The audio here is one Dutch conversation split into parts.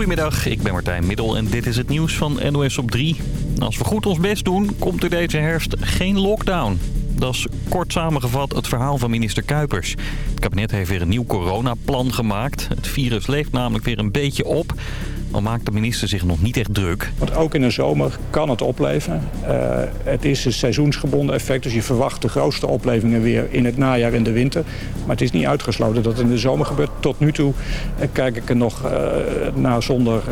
Goedemiddag, ik ben Martijn Middel en dit is het nieuws van NOS op 3. Als we goed ons best doen, komt er deze herfst geen lockdown. Dat is kort samengevat het verhaal van minister Kuipers. Het kabinet heeft weer een nieuw coronaplan gemaakt. Het virus leeft namelijk weer een beetje op. Al maakt de minister zich nog niet echt druk. Want ook in de zomer kan het opleven. Uh, het is een seizoensgebonden effect, dus je verwacht de grootste oplevingen weer in het najaar en de winter. Maar het is niet uitgesloten dat het in de zomer gebeurt. Tot nu toe uh, kijk ik er nog uh, naar zonder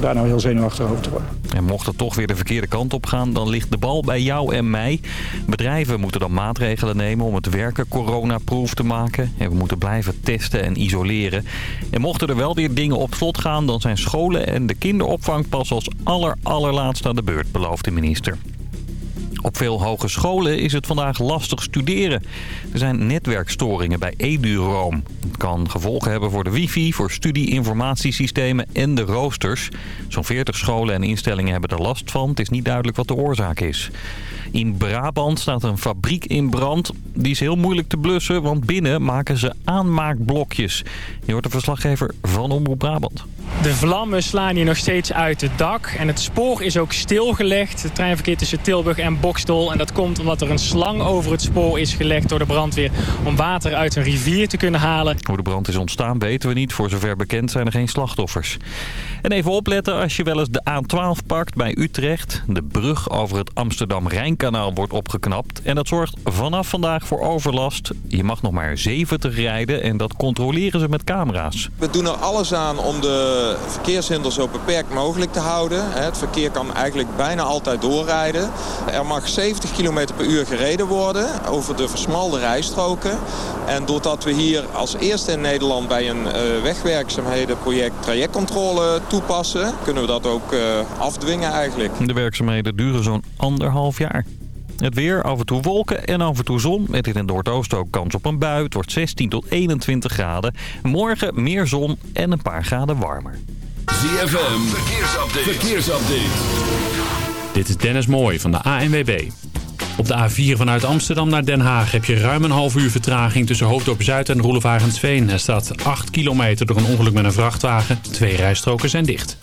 daar nou heel zenuwachtig over te worden. En mocht het toch weer de verkeerde kant op gaan, dan ligt de bal bij jou en mij. Bedrijven moeten dan maatregelen nemen om het werken coronaproof te maken. En we moeten blijven testen en isoleren. En mochten er wel weer dingen op slot gaan, dan zijn scholen en de kinderopvang pas als aller allerlaatste aan de beurt, belooft de minister. Op veel hogescholen is het vandaag lastig studeren. Er zijn netwerkstoringen bij EduRoam. Het kan gevolgen hebben voor de wifi, voor studieinformatiesystemen en de roosters. Zo'n 40 scholen en instellingen hebben er last van. Het is niet duidelijk wat de oorzaak is. In Brabant staat een fabriek in brand. Die is heel moeilijk te blussen, want binnen maken ze aanmaakblokjes. Je hoort de verslaggever van Omroep Brabant. De vlammen slaan hier nog steeds uit het dak. En het spoor is ook stilgelegd. Het treinverkeer tussen Tilburg en Bokstel. En dat komt omdat er een slang over het spoor is gelegd door de brandweer... om water uit een rivier te kunnen halen. Hoe de brand is ontstaan weten we niet. Voor zover bekend zijn er geen slachtoffers. En even opletten als je wel eens de A12 pakt bij Utrecht. De brug over het Amsterdam-Rijnkanaal wordt opgeknapt. En dat zorgt vanaf vandaag voor overlast. Je mag nog maar 70 rijden en dat controleren ze met camera's. We doen er alles aan om de verkeershinder zo beperkt mogelijk te houden. Het verkeer kan eigenlijk bijna altijd doorrijden. Er mag 70 km per uur gereden worden over de versmalde rijstroken. En doordat we hier als eerste in Nederland bij een wegwerkzaamhedenproject trajectcontrole toepassen... kunnen we dat ook afdwingen eigenlijk. De werkzaamheden duren zo'n anderhalf jaar. Het weer, af en toe wolken en af en toe zon. Met in het noordoosten ook kans op een bui. Het wordt 16 tot 21 graden. Morgen meer zon en een paar graden warmer. ZFM, verkeersupdate. verkeersupdate. Dit is Dennis Mooij van de ANWB. Op de A4 vanuit Amsterdam naar Den Haag heb je ruim een half uur vertraging tussen Hoofddorp Zuid en Roelevarensveen. Er staat 8 kilometer door een ongeluk met een vrachtwagen. Twee rijstroken zijn dicht.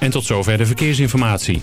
En tot zover de verkeersinformatie.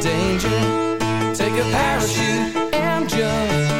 danger. Take a parachute and jump.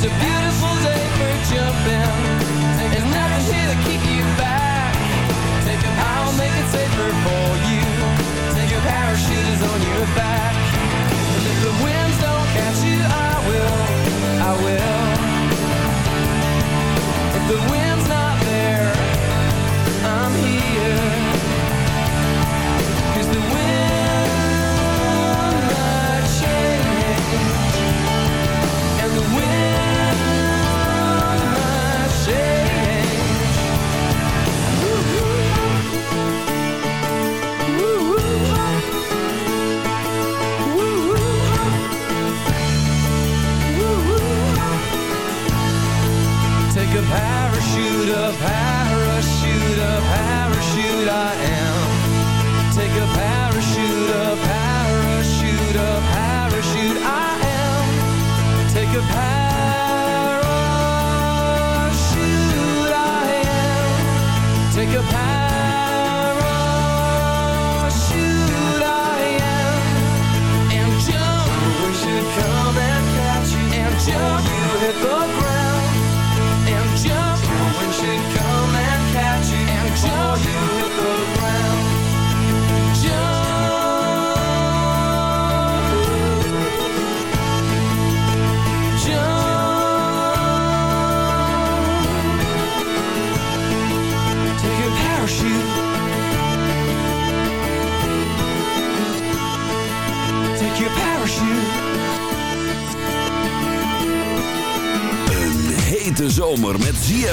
It's a beautiful day for jumping.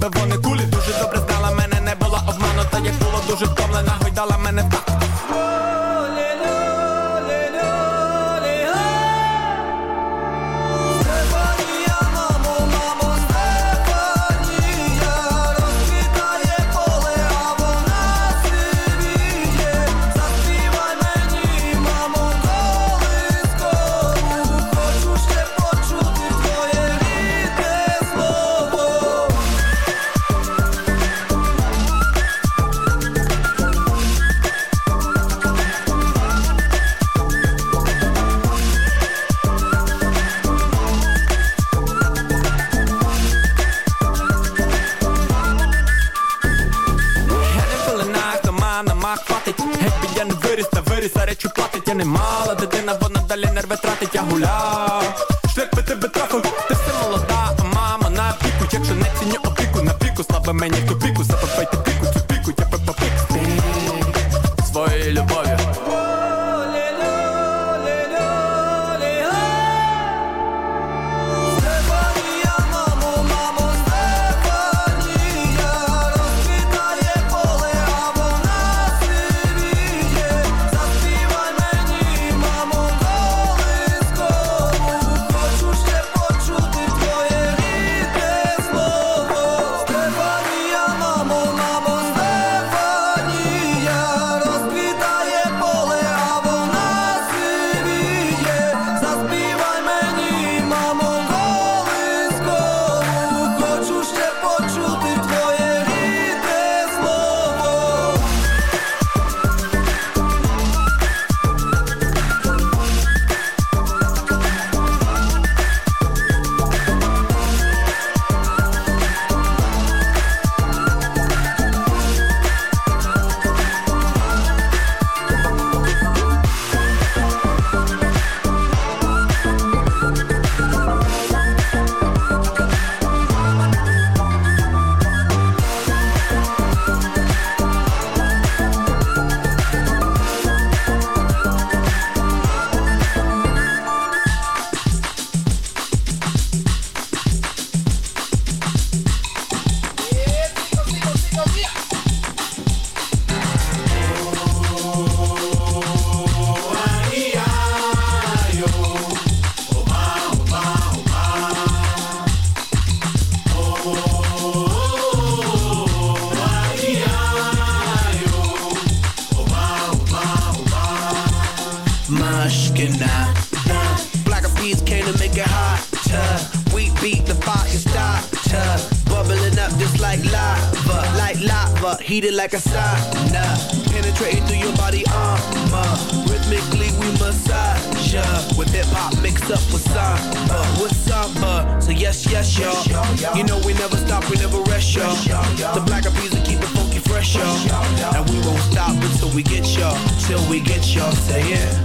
leven van het опіку, на піку Слава мені в тупіку, запапайте піку Цю Mushkina. Black of peas came to make it hotter. We beat the fire starter. Bubbling up just like lava, like lava, heated like a sauna. Penetrating through your body armor. Rhythmically we massage ya. With hip hop mixed up with samba, with samba. So yes, yes, y'all. You know we never stop, we never rest, y'all. The black peas will keep it funky. And we won't stop until we get y'all, till we get y'all. Say yeah.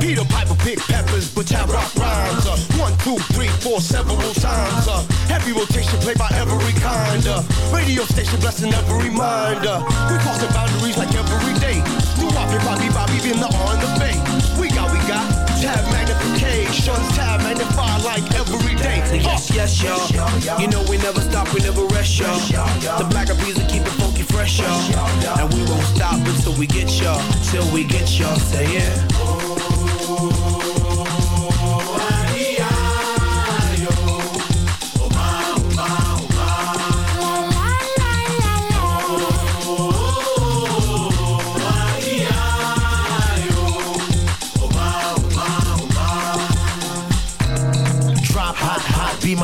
Peter Piper pick peppers, but I rock rhymes. Uh, one, two, three, four, several times. Uh, heavy rotation played by every kind. Uh, radio station blessing every mind. Uh, we crossing boundaries like every day. New Bobby, Bobby, Bobby, in the on the bay. We got, we got tab magnification, tab magnify like every day. Yes, yes, y'all. You know we never stop, we never rest, y'all. The black of bees will keep it funky fresh, y'all. And we won't stop until we get y'all, till we get y'all. Say yeah.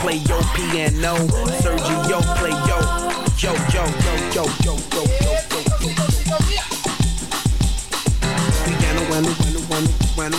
play your piano. Sergio play yo, yo, yo, yo, yo, yo, yo, yo, yo, yo. Piano, wano, wano, wano, wano,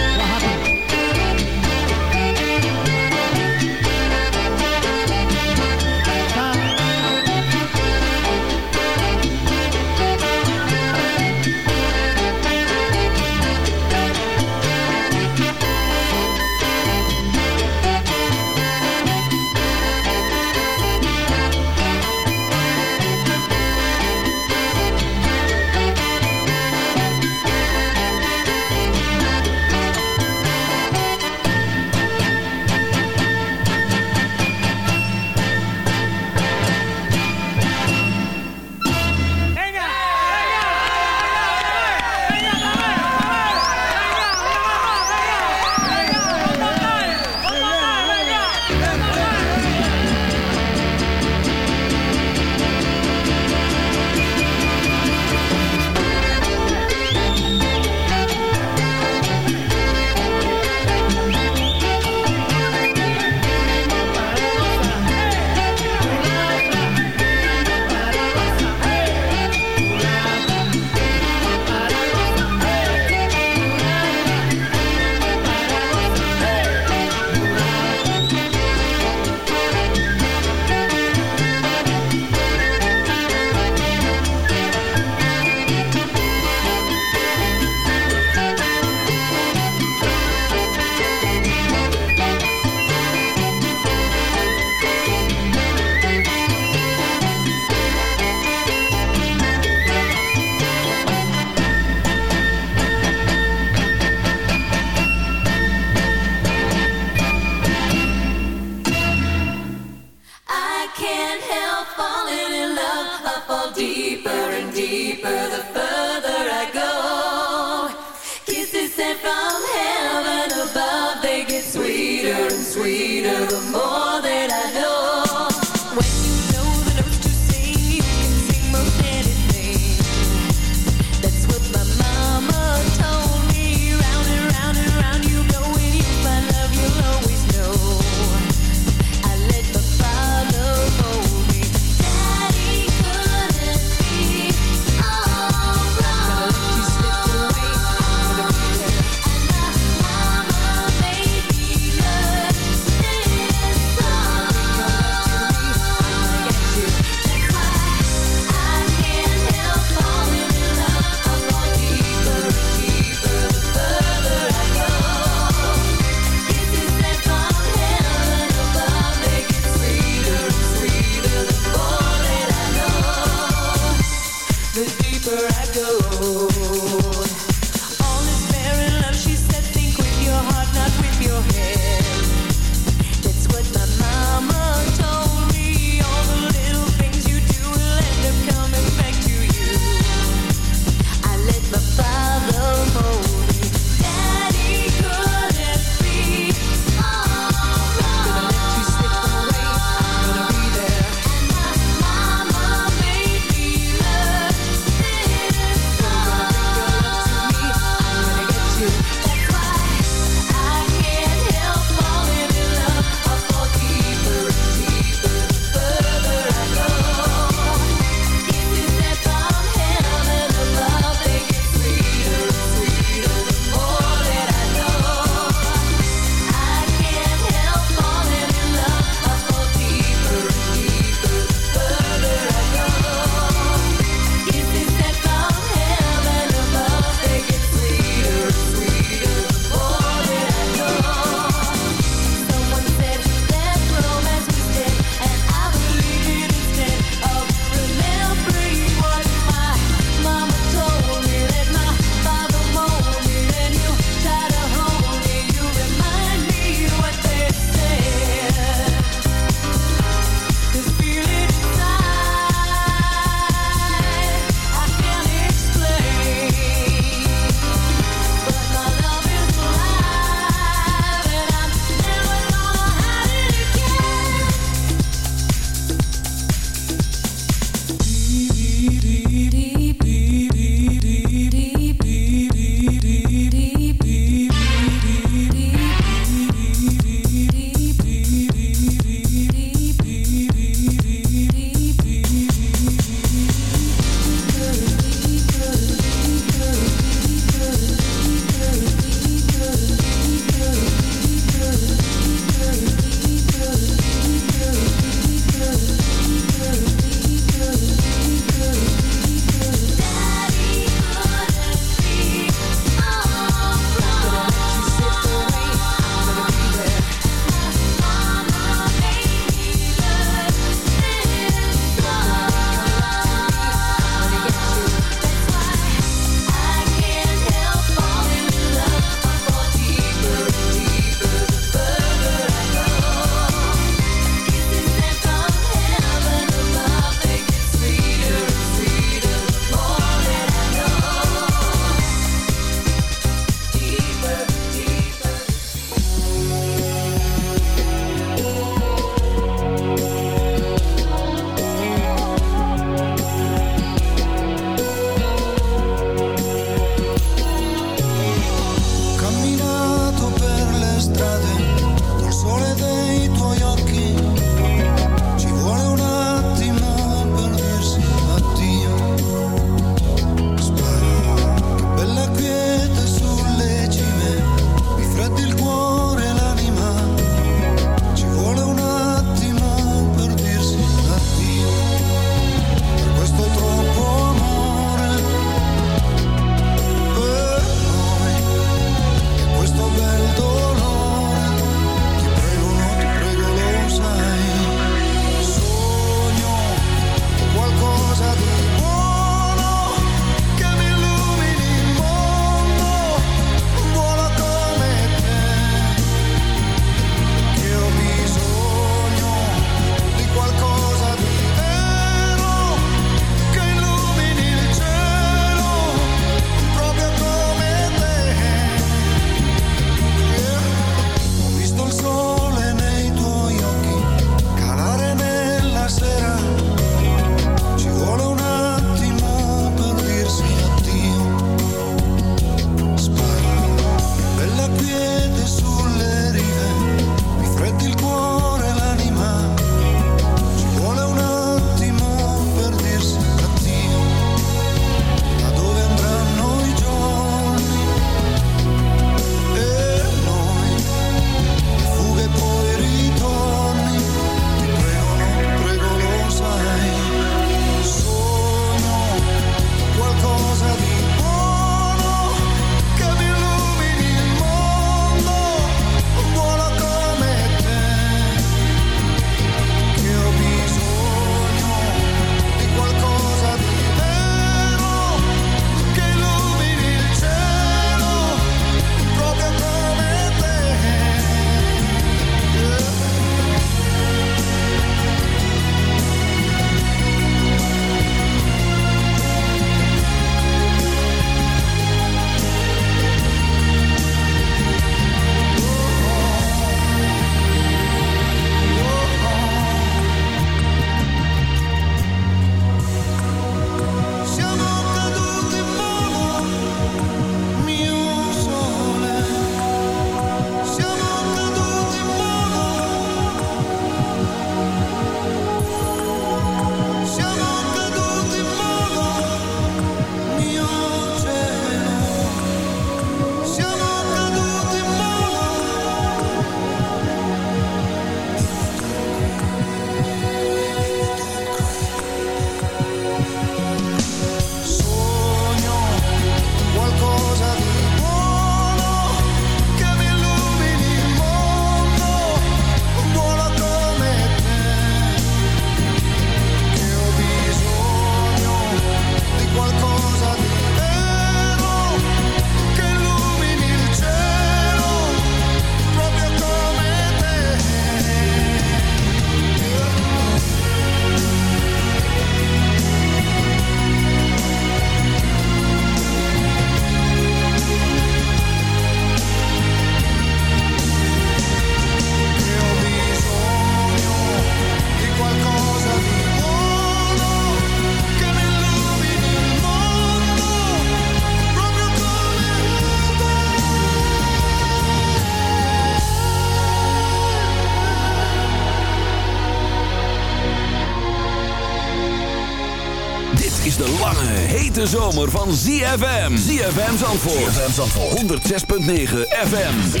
Hete zomer van ZFM. ZFM Zandvoort. ZFM Zandvoort. 106.9 FM.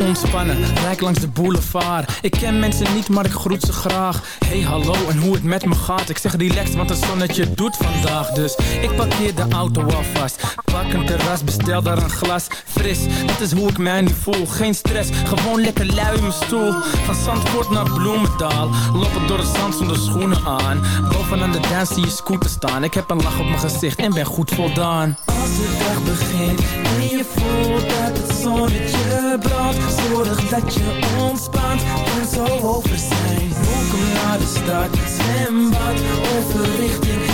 Ontspannen, rijk langs de boulevard Ik ken mensen niet, maar ik groet ze graag. Hey hallo en hoe het met me gaat? Ik zeg relaxed, want het zonnetje doet vandaag Dus ik parkeer de auto alvast Pak een terras, bestel daar een glas. Fris, dat is hoe ik mij nu voel. Geen stress, gewoon lekker lui in mijn stoel. Van Zandvoort naar Bloemendaal. Lopen door het zand zonder schoenen aan. Bovenaan de dance zie je scooter staan. Ik heb een lach op mijn gezicht en ben goed voldaan. Als de dag begint en je voelt dat het zonnetje brandt Zorg dat je ontspant, kan zo over zijn. Welkom naar de stad, zwembad Over richting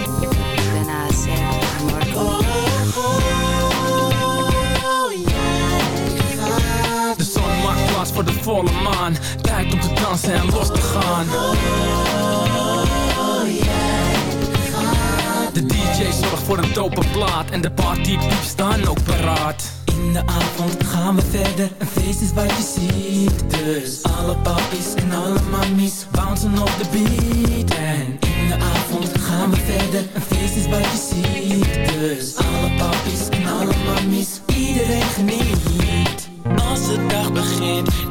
Voor de volle maan. Tijd om te dansen en los te gaan. De DJ zorgt voor een dope plaat En de partypieps staan ook paraat. In de avond gaan we verder, een feest is wat je ziet. Dus alle papies en alle mammies bouncen op de beat. En in de avond gaan we verder, een feest is wat je ziet. Dus alle papies en alle mammies, iedereen geniet. Als de dag begint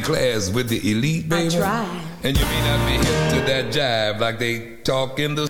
class with the elite, baby. I try. And you may not be hip to that jive like they talk in the